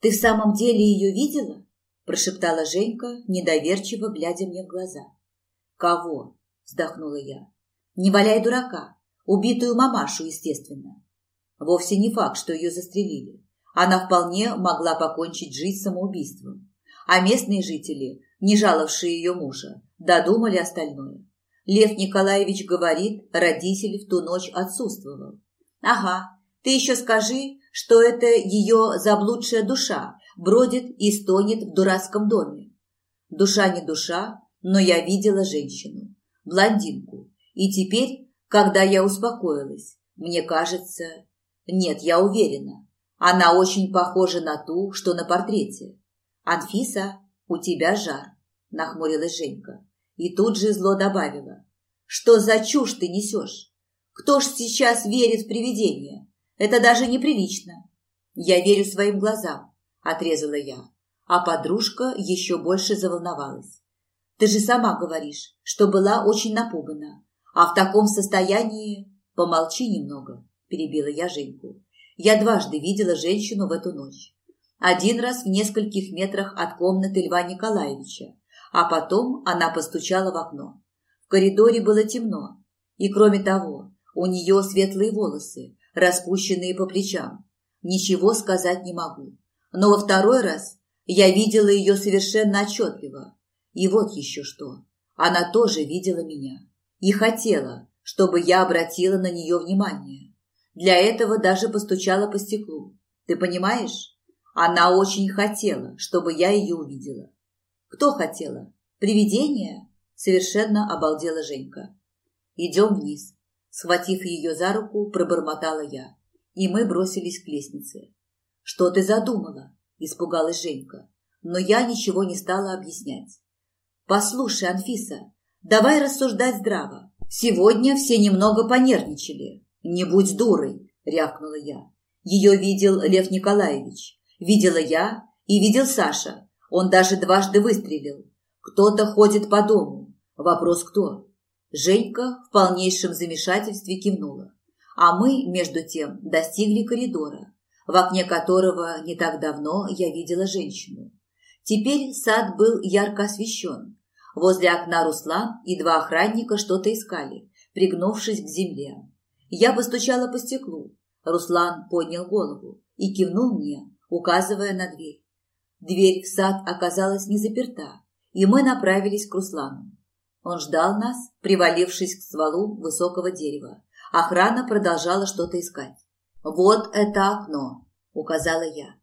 Ты в самом деле ее видела? Прошептала Женька, недоверчиво глядя мне в глаза. Кого? Вздохнула я. Не валяй дурака. Убитую мамашу, естественно. Вовсе не факт, что ее застрелили. Она вполне могла покончить жизнь самоубийством. А местные жители, не жаловавшие ее мужа, додумали остальное. Лев Николаевич говорит, родитель в ту ночь отсутствовал. Ага, ты еще скажи, что это ее заблудшая душа бродит и стонет в дурацком доме. Душа не душа, но я видела женщину, блондинку. И теперь, когда я успокоилась, мне кажется... Нет, я уверена, она очень похожа на ту, что на портрете. «Анфиса, у тебя жар», – нахмурилась Женька. И тут же зло добавила. «Что за чушь ты несешь? Кто ж сейчас верит в привидения? Это даже неприлично. Я верю своим глазам, отрезала я. А подружка еще больше заволновалась. Ты же сама говоришь, что была очень напугана. А в таком состоянии... Помолчи немного, перебила я Женьку. Я дважды видела женщину в эту ночь. Один раз в нескольких метрах от комнаты Льва Николаевича, а потом она постучала в окно. В коридоре было темно, и кроме того, у нее светлые волосы, распущенные по плечам. Ничего сказать не могу. Но во второй раз я видела ее совершенно отчетливо. И вот еще что. Она тоже видела меня. И хотела, чтобы я обратила на нее внимание. Для этого даже постучала по стеклу. Ты понимаешь? Она очень хотела, чтобы я ее увидела. Кто хотела? Привидение? Совершенно обалдела Женька. Идем вниз. Схватив ее за руку, пробормотала я, и мы бросились к лестнице. «Что ты задумала?» – испугалась Женька, но я ничего не стала объяснять. «Послушай, Анфиса, давай рассуждать здраво. Сегодня все немного понервничали. Не будь дурой!» – рявкнула я. Ее видел Лев Николаевич, видела я и видел Саша. Он даже дважды выстрелил. Кто-то ходит по дому. Вопрос кто? Женька в полнейшем замешательстве кивнула. А мы, между тем, достигли коридора, в окне которого не так давно я видела женщину. Теперь сад был ярко освещен. Возле окна Руслан и два охранника что-то искали, пригнувшись к земле. Я постучала по стеклу. Руслан поднял голову и кивнул мне, указывая на дверь. Дверь в сад оказалась не заперта, и мы направились к Руслану. Он ждал нас, привалившись к стволу высокого дерева. Охрана продолжала что-то искать. «Вот это окно», — указала я.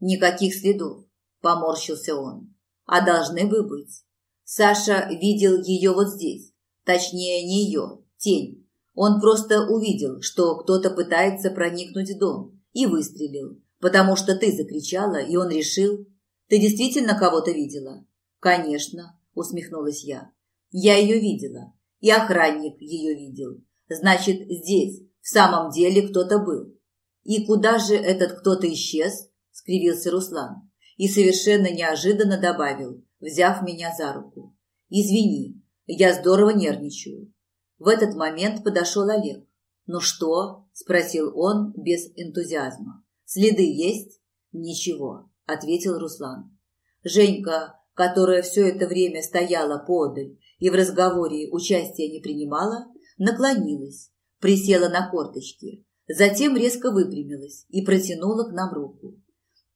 «Никаких следов», — поморщился он. «А должны бы быть. Саша видел ее вот здесь. Точнее, не ее, тень. Он просто увидел, что кто-то пытается проникнуть в дом, и выстрелил, потому что ты закричала, и он решил... Ты действительно кого-то видела?» «Конечно», — усмехнулась я. Я ее видела, и охранник ее видел. Значит, здесь в самом деле кто-то был. И куда же этот кто-то исчез? скривился Руслан и совершенно неожиданно добавил, взяв меня за руку. Извини, я здорово нервничаю. В этот момент подошел Олег. «Ну что?» – спросил он без энтузиазма. «Следы есть?» «Ничего», – ответил Руслан. Женька, которая все это время стояла подаль и в разговоре участия не принимала, наклонилась, присела на корточки, затем резко выпрямилась и протянула к нам руку.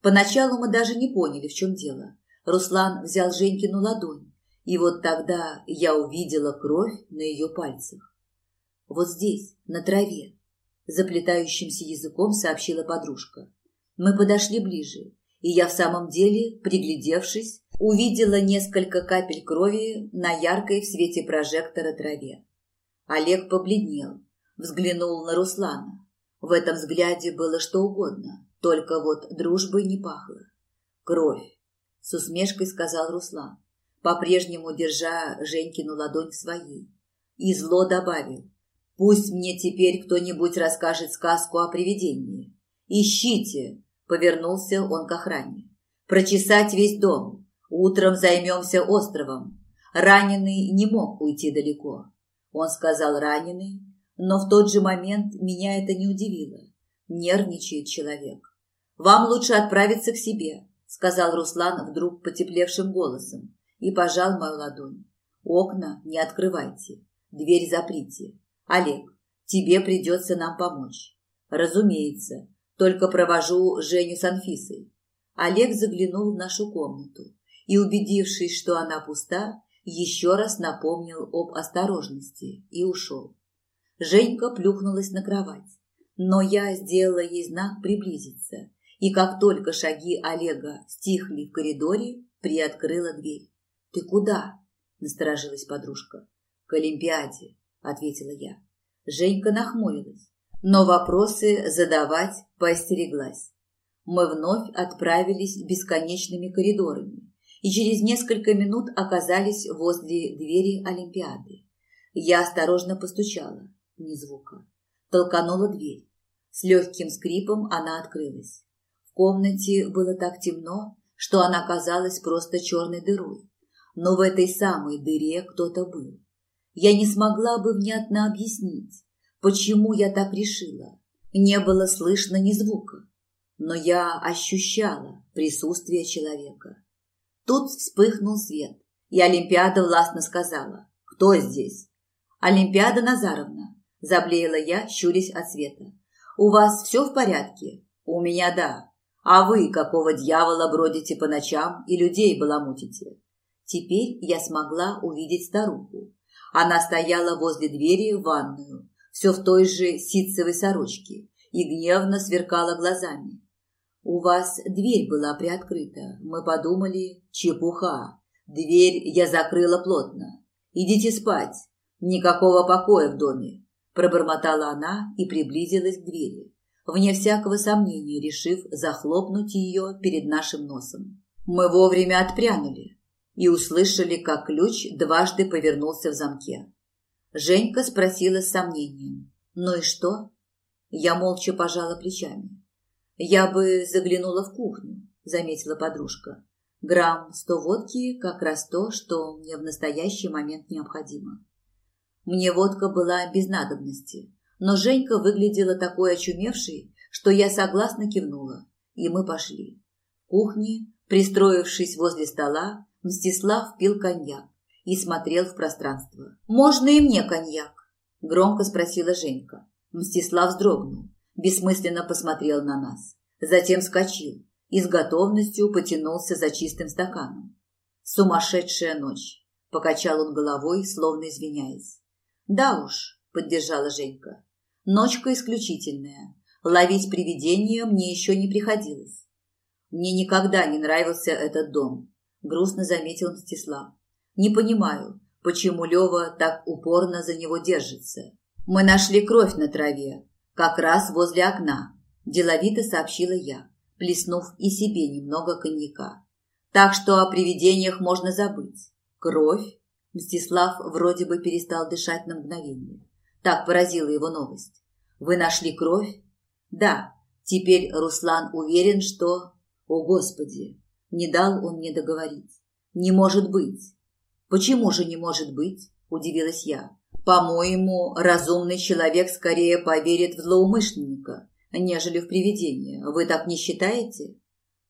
Поначалу мы даже не поняли, в чем дело. Руслан взял Женькину ладонь, и вот тогда я увидела кровь на ее пальцах. «Вот здесь, на траве», – заплетающимся языком сообщила подружка. Мы подошли ближе, и я в самом деле, приглядевшись, увидела несколько капель крови на яркой в свете прожектора траве. Олег побледнел, взглянул на Руслана. В этом взгляде было что угодно, только вот дружбой не пахло. «Кровь!» – с усмешкой сказал Руслан, по-прежнему держа Женькину ладонь в своей. И зло добавил. «Пусть мне теперь кто-нибудь расскажет сказку о привидении. Ищите!» – повернулся он к охране. «Прочесать весь дом, Утром займемся островом. Раненый не мог уйти далеко. Он сказал раненый, но в тот же момент меня это не удивило. Нервничает человек. Вам лучше отправиться к себе, сказал Руслан вдруг потеплевшим голосом и пожал мою ладонь. Окна не открывайте, дверь заприте. Олег, тебе придется нам помочь. Разумеется, только провожу Женю с Анфисой. Олег заглянул в нашу комнату и, убедившись, что она пуста, еще раз напомнил об осторожности и ушел. Женька плюхнулась на кровать, но я сделала ей знак приблизиться, и как только шаги Олега стихли в коридоре, приоткрыла дверь. «Ты куда?» – насторожилась подружка. «К Олимпиаде», – ответила я. Женька нахмурилась, но вопросы задавать поостереглась. Мы вновь отправились бесконечными коридорами и через несколько минут оказались возле двери Олимпиады. Я осторожно постучала, ни звука. Толканула дверь. С легким скрипом она открылась. В комнате было так темно, что она казалась просто черной дырой. Но в этой самой дыре кто-то был. Я не смогла бы внятно объяснить, почему я так решила. Не было слышно ни звука, но я ощущала присутствие человека. Тут вспыхнул свет, и Олимпиада властно сказала «Кто здесь?» «Олимпиада Назаровна», – заблеяла я, щурясь от света. «У вас все в порядке?» «У меня да. А вы какого дьявола бродите по ночам и людей баламутите?» Теперь я смогла увидеть старуху. Она стояла возле двери в ванную, все в той же ситцевой сорочке, и гневно сверкала глазами. «У вас дверь была приоткрыта. Мы подумали, чепуха. Дверь я закрыла плотно. Идите спать. Никакого покоя в доме», – пробормотала она и приблизилась к двери, вне всякого сомнения решив захлопнуть ее перед нашим носом. Мы вовремя отпрянули и услышали, как ключ дважды повернулся в замке. Женька спросила с сомнением. «Ну и что?» Я молча пожала плечами. «Я бы заглянула в кухню», – заметила подружка. «Грамм сто водки – как раз то, что мне в настоящий момент необходимо». Мне водка была без надобности, но Женька выглядела такой очумевшей, что я согласно кивнула, и мы пошли. В кухне, пристроившись возле стола, Мстислав пил коньяк и смотрел в пространство. «Можно и мне коньяк?» – громко спросила Женька. Мстислав вздрогнул, бессмысленно посмотрел на нас. Затем вскочил и с готовностью потянулся за чистым стаканом. «Сумасшедшая ночь!» – покачал он головой, словно извиняясь. «Да уж», – поддержала Женька. «Ночка исключительная. Ловить привидения мне еще не приходилось. Мне никогда не нравился этот дом грустно заметил Мстислав. Не понимаю, почему Лева так упорно за него держится. Мы нашли кровь на траве, как раз возле окна, деловито сообщила я, плеснув и себе немного коньяка. Так что о привидениях можно забыть. Кровь? Мстислав вроде бы перестал дышать на мгновение. Так поразила его новость. Вы нашли кровь? Да. Теперь Руслан уверен, что... О, Господи! Не дал он мне договорить. Не может быть. Почему же не может быть? Удивилась я. По-моему, разумный человек скорее поверит в злоумышленника, нежели в привидение. Вы так не считаете?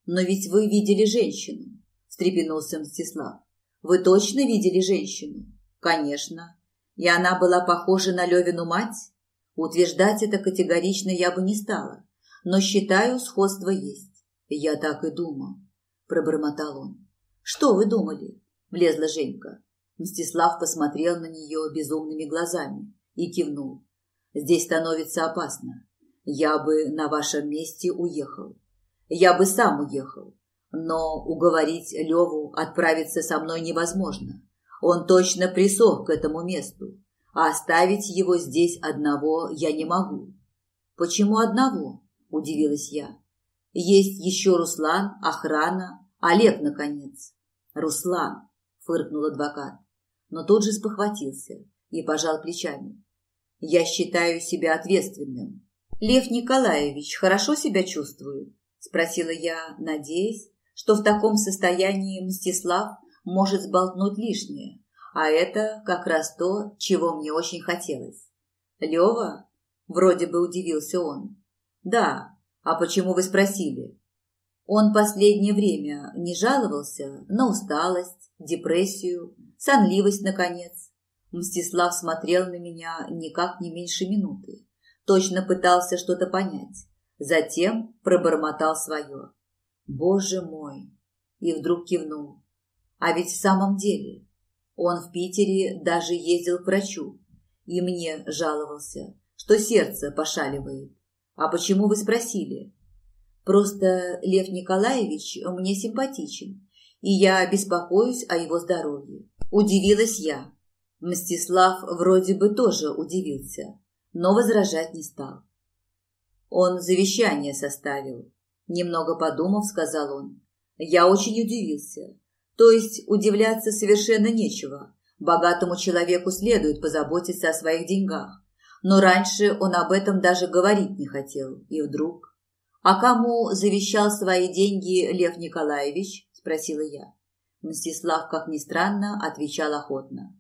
Но ведь вы видели женщину, встрепенулся Мстислав. Вы точно видели женщину? Конечно. И она была похожа на Левину мать? Утверждать это категорично я бы не стала, но считаю, сходство есть. Я так и думал пробормотал он. Что вы думали? влезла Женька. Мстислав посмотрел на нее безумными глазами и кивнул. Здесь становится опасно. Я бы на вашем месте уехал. Я бы сам уехал. Но уговорить Леву отправиться со мной невозможно. Он точно присох к этому месту, а оставить его здесь одного я не могу. Почему одного? удивилась я. Есть еще Руслан, охрана, Олег, наконец. Руслан, фыркнул адвокат, но тут же спохватился и пожал плечами. Я считаю себя ответственным. Лев Николаевич хорошо себя чувствует? Спросила я, надеясь, что в таком состоянии Мстислав может сболтнуть лишнее, а это как раз то, чего мне очень хотелось. Лева? Вроде бы удивился он. Да, а почему вы спросили? Он последнее время не жаловался на усталость, депрессию, сонливость, наконец. Мстислав смотрел на меня никак не меньше минуты. Точно пытался что-то понять. Затем пробормотал свое. «Боже мой!» И вдруг кивнул. «А ведь в самом деле он в Питере даже ездил к врачу и мне жаловался, что сердце пошаливает. А почему вы спросили? Просто Лев Николаевич мне симпатичен, и я беспокоюсь о его здоровье. Удивилась я. Мстислав вроде бы тоже удивился, но возражать не стал. Он завещание составил. Немного подумав, сказал он. Я очень удивился. То есть удивляться совершенно нечего. Богатому человеку следует позаботиться о своих деньгах. Но раньше он об этом даже говорить не хотел. И вдруг... «А кому завещал свои деньги Лев Николаевич?» – спросила я. Мстислав, как ни странно, отвечал охотно.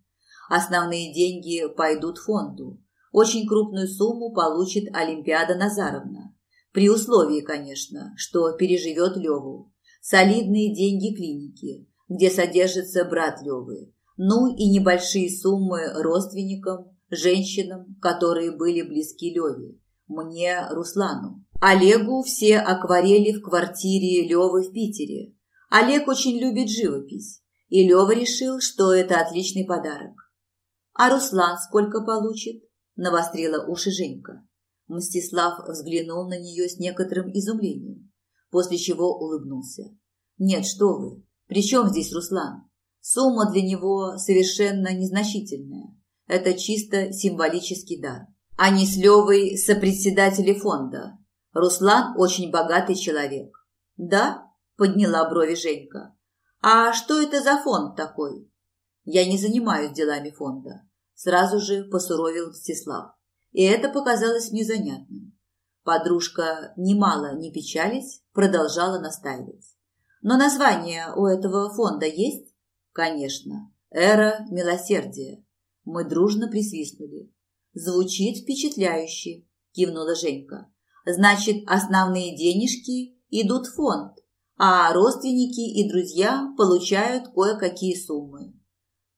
«Основные деньги пойдут фонду. Очень крупную сумму получит Олимпиада Назаровна. При условии, конечно, что переживет Леву. Солидные деньги клиники, где содержится брат Левы. Ну и небольшие суммы родственникам, женщинам, которые были близки Леве. Мне, Руслану. Олегу все акварели в квартире Левы в Питере. Олег очень любит живопись, и Лева решил, что это отличный подарок. А Руслан сколько получит? Навострила уши Женька. Мстислав взглянул на нее с некоторым изумлением, после чего улыбнулся. «Нет, что вы, при чем здесь Руслан? Сумма для него совершенно незначительная. Это чисто символический дар. Они с Левой сопредседатели фонда. Руслан очень богатый человек. Да? Подняла брови Женька. А что это за фонд такой? Я не занимаюсь делами фонда. Сразу же посуровил Мстислав. И это показалось мне занятным. Подружка, немало не печались, продолжала настаивать. Но название у этого фонда есть? Конечно. Эра милосердия. Мы дружно присвистнули. Звучит впечатляюще, кивнула Женька. Значит, основные денежки идут в фонд, а родственники и друзья получают кое-какие суммы.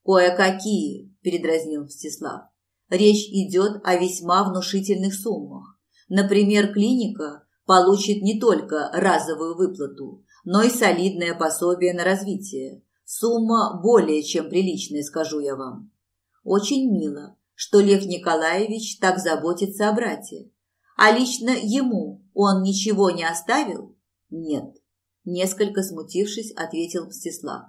Кое-какие, передразнил Мстислав. Речь идет о весьма внушительных суммах. Например, клиника получит не только разовую выплату, но и солидное пособие на развитие. Сумма более чем приличная, скажу я вам. Очень мило, что Лев Николаевич так заботится о брате. А лично ему он ничего не оставил? Нет. Несколько смутившись, ответил Мстислав.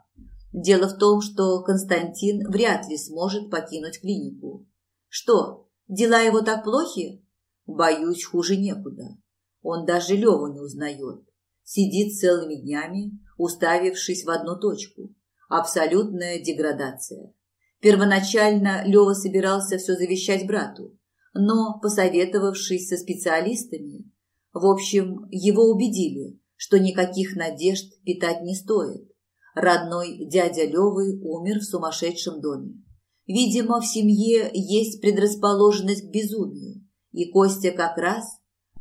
Дело в том, что Константин вряд ли сможет покинуть клинику. Что, дела его так плохи? Боюсь, хуже некуда. Он даже Леву не узнает. Сидит целыми днями, уставившись в одну точку. Абсолютная деградация. Первоначально Лева собирался все завещать брату, но, посоветовавшись со специалистами, в общем, его убедили, что никаких надежд питать не стоит. Родной дядя Левы умер в сумасшедшем доме. Видимо, в семье есть предрасположенность к безумию, и Костя как раз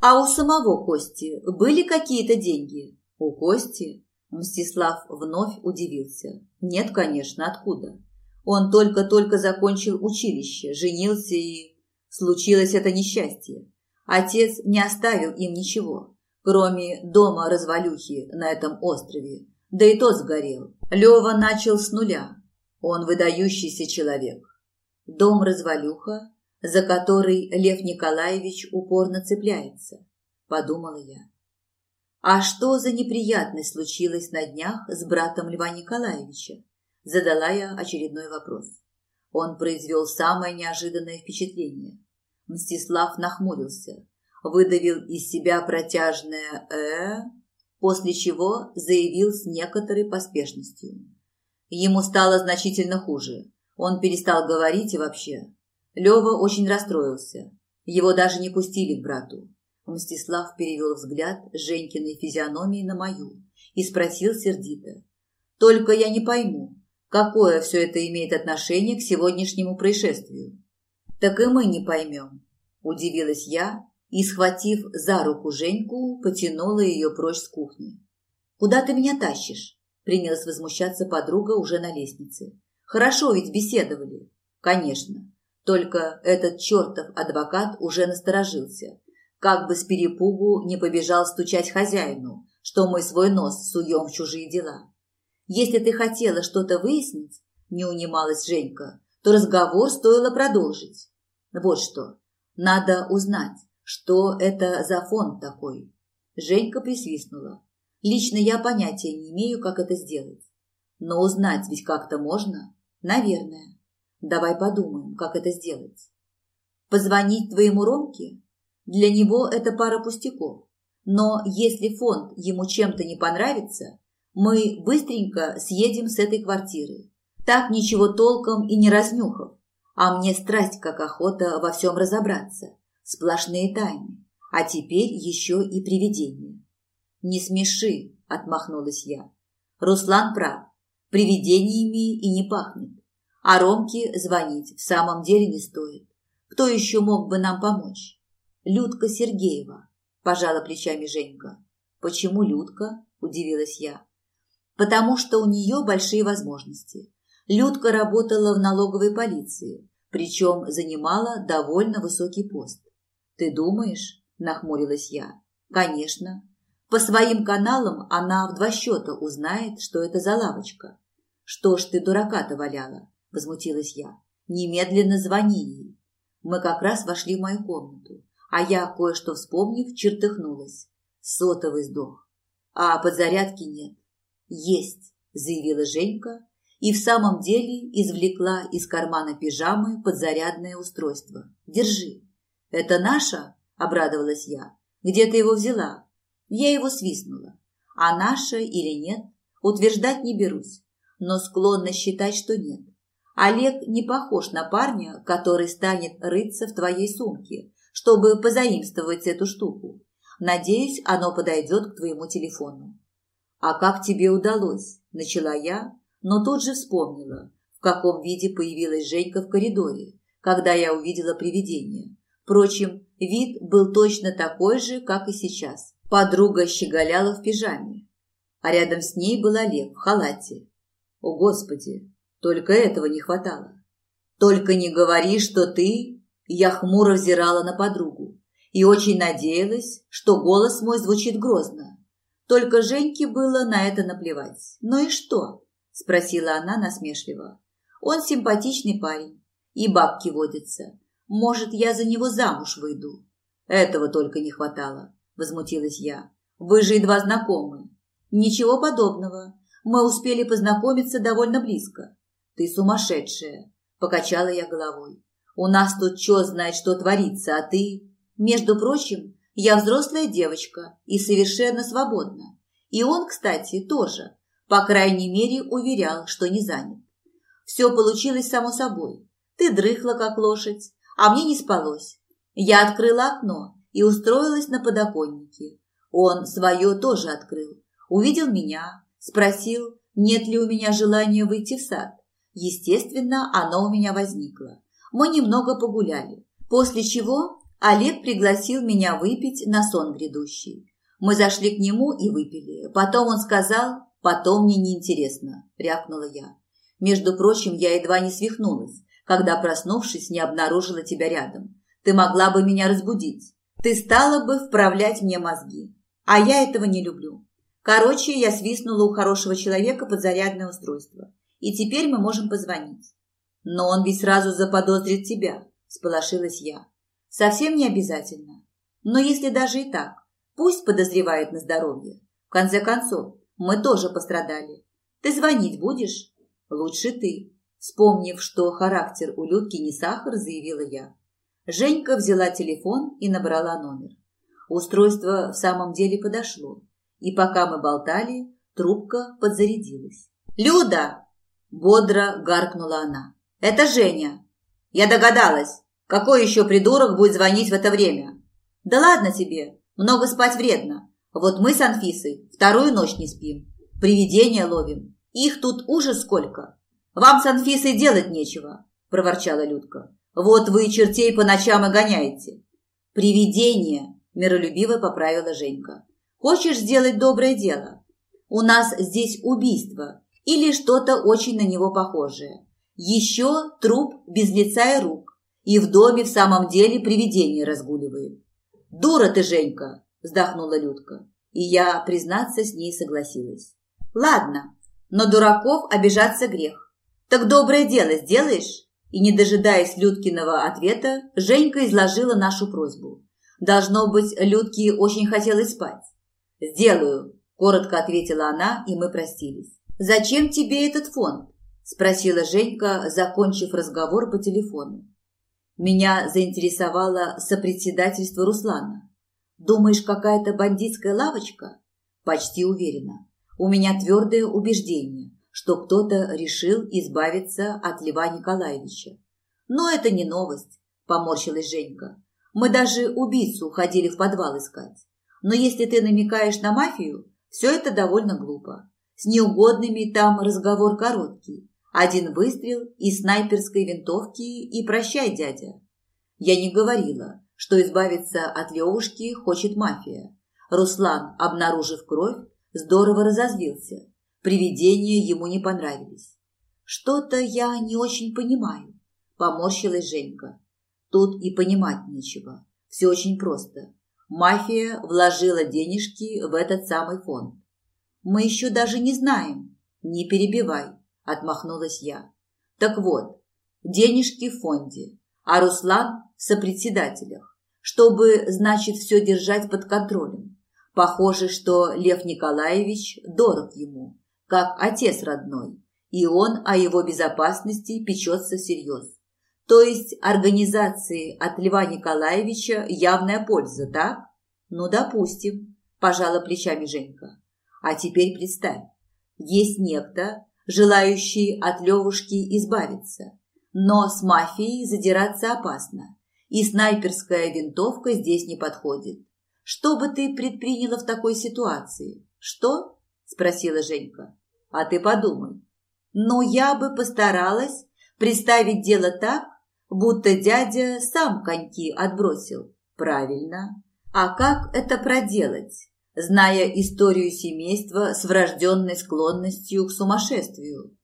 а у самого Кости были какие-то деньги? У Кости? Мстислав вновь удивился. Нет, конечно, откуда? Он только-только закончил училище, женился и... Случилось это несчастье. Отец не оставил им ничего, кроме дома развалюхи на этом острове. Да и тот сгорел. Лева начал с нуля. Он выдающийся человек. Дом развалюха за который Лев Николаевич упорно цепляется, подумала я. А что за неприятность случилась на днях с братом Льва Николаевича? Задала я очередной вопрос. Он произвел самое неожиданное впечатление. Мстислав нахмурился, выдавил из себя протяжное «э», после чего заявил с некоторой поспешностью. Ему стало значительно хуже. Он перестал говорить и вообще Лева очень расстроился. Его даже не пустили к брату. Мстислав перевел взгляд Женькиной физиономии на мою и спросил сердито. «Только я не пойму, какое все это имеет отношение к сегодняшнему происшествию?» «Так и мы не поймем», – удивилась я и, схватив за руку Женьку, потянула ее прочь с кухни. Куда ты меня тащишь? Принялась возмущаться подруга уже на лестнице. Хорошо ведь беседовали. Конечно. Только этот чертов адвокат уже насторожился. Как бы с перепугу не побежал стучать хозяину, что мы свой нос суем в чужие дела. Если ты хотела что-то выяснить, не унималась Женька, то разговор стоило продолжить. Вот что. Надо узнать, что это за фонд такой. Женька присвистнула. Лично я понятия не имею, как это сделать. Но узнать ведь как-то можно? Наверное. Давай подумаем, как это сделать. Позвонить твоему Ромке? Для него это пара пустяков. Но если фонд ему чем-то не понравится, мы быстренько съедем с этой квартиры. Так ничего толком и не разнюхав. А мне страсть как охота во всем разобраться. Сплошные тайны. А теперь еще и привидения. Не смеши, отмахнулась я. Руслан прав. Привидениями и не пахнет. А Ромке звонить в самом деле не стоит. Кто еще мог бы нам помочь? Людка Сергеева, пожала плечами Женька. Почему Людка? Удивилась я. Потому что у нее большие возможности. Людка работала в налоговой полиции, причем занимала довольно высокий пост. «Ты думаешь?» – нахмурилась я. «Конечно. По своим каналам она в два счета узнает, что это за лавочка. Что ж ты дурака-то валяла?» – возмутилась я. «Немедленно звони ей». Мы как раз вошли в мою комнату, а я, кое-что вспомнив, чертыхнулась. Сотовый сдох. А подзарядки нет. «Есть», – заявила Женька и в самом деле извлекла из кармана пижамы подзарядное устройство. «Держи». «Это наша?» – обрадовалась я. «Где ты его взяла?» Я его свистнула. А наша или нет, утверждать не берусь, но склонна считать, что нет. Олег не похож на парня, который станет рыться в твоей сумке, чтобы позаимствовать эту штуку. Надеюсь, оно подойдет к твоему телефону. «А как тебе удалось?» – начала я, но тут же вспомнила, в каком виде появилась Женька в коридоре, когда я увидела привидение. Впрочем, вид был точно такой же, как и сейчас. Подруга щеголяла в пижаме, а рядом с ней был Олег в халате. О, Господи, только этого не хватало. Только не говори, что ты... Я хмуро взирала на подругу и очень надеялась, что голос мой звучит грозно. Только Женьке было на это наплевать. Ну и что? – спросила она насмешливо. «Он симпатичный парень, и бабки водятся. Может, я за него замуж выйду?» «Этого только не хватало», – возмутилась я. «Вы же едва знакомы». «Ничего подобного. Мы успели познакомиться довольно близко». «Ты сумасшедшая», – покачала я головой. «У нас тут чё знает, что творится, а ты...» «Между прочим, я взрослая девочка и совершенно свободна. И он, кстати, тоже. По крайней мере, уверял, что не занят. Все получилось само собой. Ты дрыхла, как лошадь, а мне не спалось. Я открыла окно и устроилась на подоконнике. Он свое тоже открыл. Увидел меня, спросил, нет ли у меня желания выйти в сад. Естественно, оно у меня возникло. Мы немного погуляли, после чего Олег пригласил меня выпить на сон грядущий. Мы зашли к нему и выпили. Потом он сказал, «Потом мне неинтересно», – рявкнула я. «Между прочим, я едва не свихнулась, когда, проснувшись, не обнаружила тебя рядом. Ты могла бы меня разбудить. Ты стала бы вправлять мне мозги. А я этого не люблю. Короче, я свистнула у хорошего человека под зарядное устройство. И теперь мы можем позвонить. Но он ведь сразу заподозрит тебя, сполошилась я. Совсем не обязательно. Но если даже и так, пусть подозревает на здоровье. В конце концов, мы тоже пострадали. Ты звонить будешь? Лучше ты. Вспомнив, что характер у Людки не сахар, заявила я. Женька взяла телефон и набрала номер. Устройство в самом деле подошло, и пока мы болтали, трубка подзарядилась. «Люда!» – бодро гаркнула она. «Это Женя!» «Я догадалась. Какой еще придурок будет звонить в это время?» «Да ладно тебе, много спать вредно. Вот мы с Анфисой вторую ночь не спим. Привидения ловим. Их тут ужас сколько. Вам с Анфисой делать нечего, проворчала Людка. Вот вы чертей по ночам и гоняете. Привидение, миролюбиво поправила Женька. Хочешь сделать доброе дело? У нас здесь убийство или что-то очень на него похожее. Еще труп без лица и рук. И в доме в самом деле привидение разгуливает. «Дура ты, Женька!» – вздохнула Людка. И я, признаться, с ней согласилась. «Ладно, но дураков обижаться грех. Так доброе дело сделаешь?» И, не дожидаясь Людкиного ответа, Женька изложила нашу просьбу. Должно быть, Людке очень хотелось спать. «Сделаю», – коротко ответила она, и мы простились. «Зачем тебе этот фонд?» – спросила Женька, закончив разговор по телефону. Меня заинтересовало сопредседательство Руслана. Думаешь, какая-то бандитская лавочка? Почти уверена. У меня твердое убеждение, что кто-то решил избавиться от Льва Николаевича. Но это не новость, поморщилась Женька. Мы даже убийцу ходили в подвал искать. Но если ты намекаешь на мафию, все это довольно глупо. С неугодными там разговор короткий. Один выстрел из снайперской винтовки и прощай, дядя. Я не говорила, что избавиться от Левушки хочет мафия. Руслан, обнаружив кровь, здорово разозлился. Привидения ему не понравились. Что-то я не очень понимаю, поморщилась Женька. Тут и понимать нечего. Все очень просто. Мафия вложила денежки в этот самый фонд. Мы еще даже не знаем. Не перебивай. – отмахнулась я. «Так вот, денежки в фонде, а Руслан в сопредседателях, чтобы, значит, все держать под контролем. Похоже, что Лев Николаевич дорог ему, как отец родной, и он о его безопасности печется всерьез. То есть организации от Льва Николаевича явная польза, так? Ну, допустим, пожала плечами Женька. А теперь представь, есть некто, желающий от Левушки избавиться. Но с мафией задираться опасно, и снайперская винтовка здесь не подходит. Что бы ты предприняла в такой ситуации? Что? спросила Женька. А ты подумай. Ну, я бы постаралась представить дело так, будто дядя сам коньки отбросил. Правильно. А как это проделать? зная историю семейства с врожденной склонностью к сумасшествию.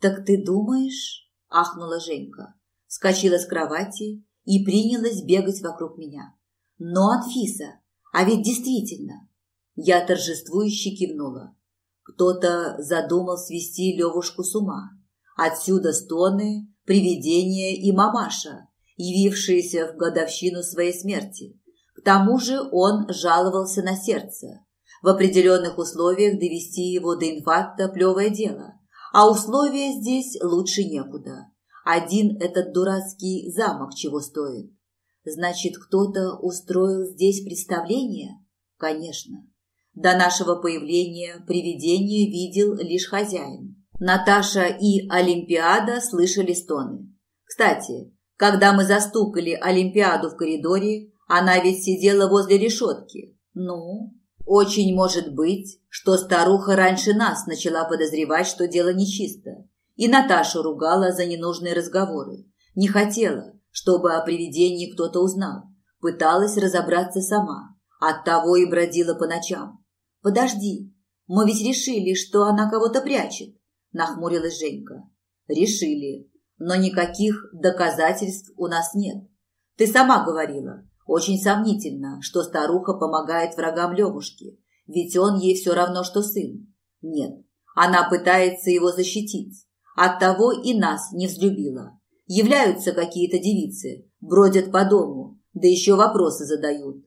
«Так ты думаешь?» – ахнула Женька. Скочила с кровати и принялась бегать вокруг меня. «Но, Анфиса, а ведь действительно!» Я торжествующе кивнула. Кто-то задумал свести Левушку с ума. Отсюда стоны, привидения и мамаша, явившиеся в годовщину своей смерти. К тому же он жаловался на сердце. В определенных условиях довести его до инфаркта – плевое дело. А условия здесь лучше некуда. Один этот дурацкий замок чего стоит. Значит, кто-то устроил здесь представление? Конечно. До нашего появления привидение видел лишь хозяин. Наташа и Олимпиада слышали стоны. Кстати, когда мы застукали Олимпиаду в коридоре, она ведь сидела возле решетки. Ну, очень может быть, что старуха раньше нас начала подозревать, что дело нечисто. И Наташу ругала за ненужные разговоры. Не хотела, чтобы о привидении кто-то узнал. Пыталась разобраться сама. Оттого и бродила по ночам. «Подожди, мы ведь решили, что она кого-то прячет», – нахмурилась Женька. «Решили, но никаких доказательств у нас нет. Ты сама говорила, очень сомнительно, что старуха помогает врагам Левушки, ведь он ей все равно, что сын. Нет, она пытается его защитить. Оттого и нас не взлюбила. Являются какие-то девицы, бродят по дому, да еще вопросы задают.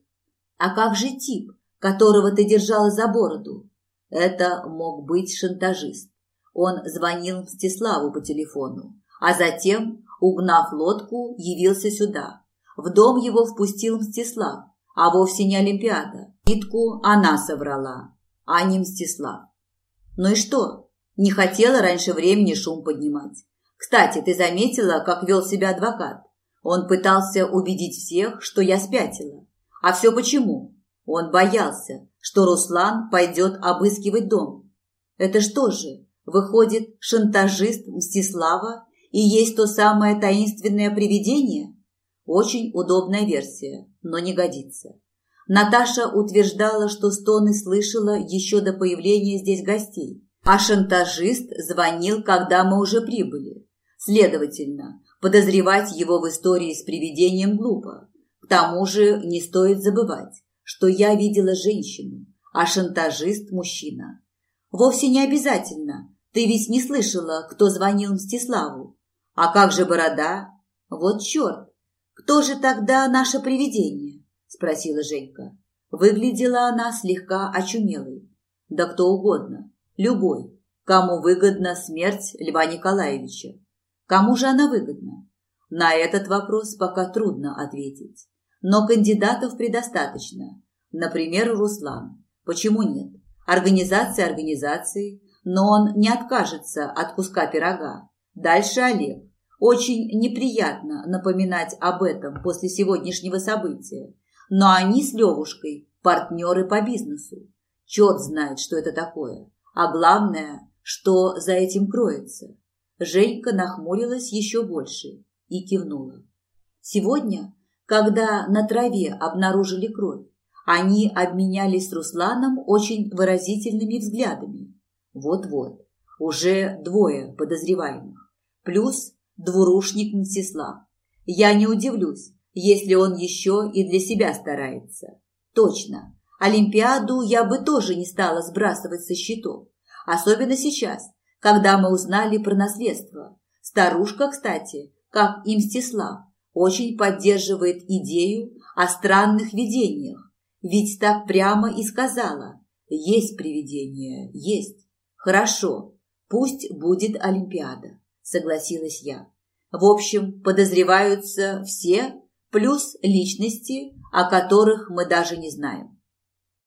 А как же тип, которого ты держала за бороду? Это мог быть шантажист. Он звонил Мстиславу по телефону, а затем, угнав лодку, явился сюда. В дом его впустил Мстислав, а вовсе не Олимпиада. Нитку она соврала, а не Мстислав. Ну и что? Не хотела раньше времени шум поднимать. Кстати, ты заметила, как вел себя адвокат? Он пытался убедить всех, что я спятила. А все почему? Он боялся, что Руслан пойдет обыскивать дом. Это что же, выходит, шантажист Мстислава и есть то самое таинственное привидение? Очень удобная версия, но не годится. Наташа утверждала, что стоны слышала еще до появления здесь гостей, а шантажист звонил, когда мы уже прибыли. Следовательно, подозревать его в истории с привидением глупо. К тому же не стоит забывать, что я видела женщину, а шантажист – мужчина. Вовсе не обязательно. Ты ведь не слышала, кто звонил Мстиславу. А как же борода? Вот черт! Кто же тогда наше привидение? Спросила Женька. Выглядела она слегка очумелой. Да кто угодно, любой, кому выгодна смерть Льва Николаевича. Кому же она выгодна? На этот вопрос пока трудно ответить. Но кандидатов предостаточно. Например, Руслан. Почему нет? Организация организации, но он не откажется от куска пирога. Дальше Олег. Очень неприятно напоминать об этом после сегодняшнего события. Но они с Левушкой партнеры по бизнесу. Черт знает, что это такое. А главное, что за этим кроется. Женька нахмурилась еще больше и кивнула. Сегодня когда на траве обнаружили кровь, они обменялись с Русланом очень выразительными взглядами. Вот-вот, уже двое подозреваемых, плюс двурушник Мстислав. Я не удивлюсь, если он еще и для себя старается. Точно, Олимпиаду я бы тоже не стала сбрасывать со счетов, особенно сейчас, когда мы узнали про наследство. Старушка, кстати, как и Мстислав, очень поддерживает идею о странных видениях, ведь так прямо и сказала «Есть привидение, есть». «Хорошо, пусть будет Олимпиада», – согласилась я. В общем, подозреваются все, плюс личности, о которых мы даже не знаем.